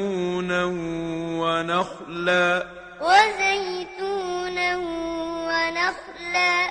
وزيتونا ونخلا وزيتونا ونخلا